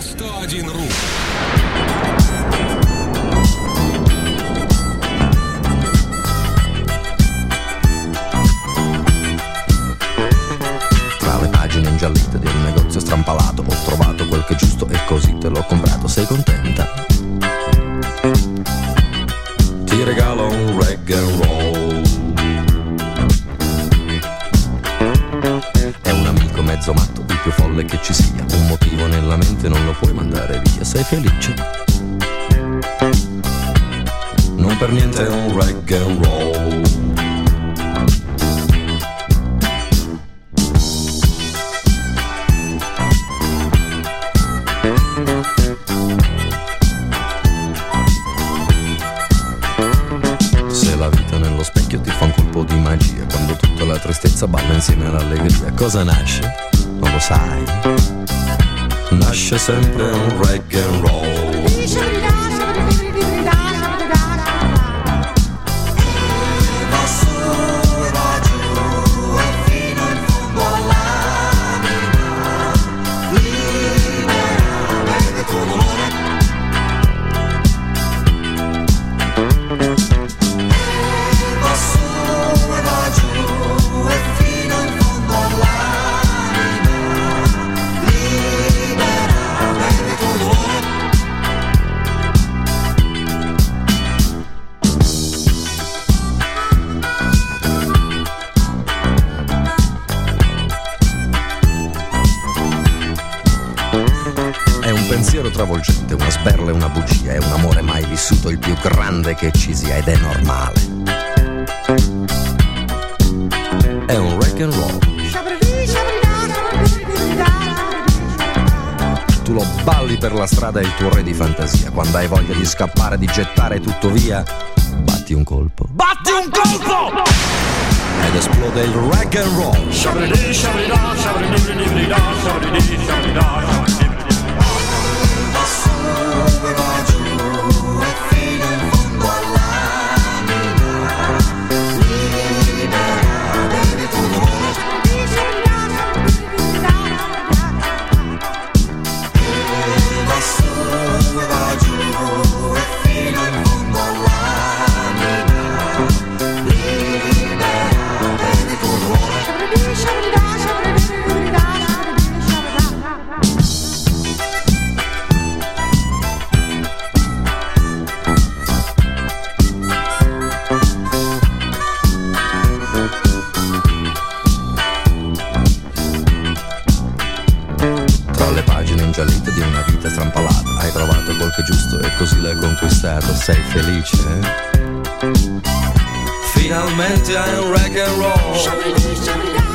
101.ru Tra le pagine ingiallite un negozio strampalato. Ho trovato quel che è giusto e così te l'ho comprato. Sei contenta? Ti regalo un and roll. È un amico mezzo matto, il più folle che ci sia Un motivo nella mente non lo puoi mandare via Sei felice? Non per niente è un rag and roll Se la vita nello specchio ti fa un colpo di magia Quando tutta la tristezza balla insieme all'allegria Cosa nasce? Non lo sai Nasce sempre un rag and roll un pensiero travolgente, una sberla e una bugia, è un amore mai vissuto, il più grande che ci sia ed è normale. È un rock and roll, tu lo balli per la strada e il tuo re di fantasia, quando hai voglia di scappare, di gettare tutto via, batti un colpo Batti un colpo! ed esplode il rock and roll. Strampalata Hai trovato quel che è giusto e così l'hai conquistato Sei felice? eh? Finalmente hai un rock and roll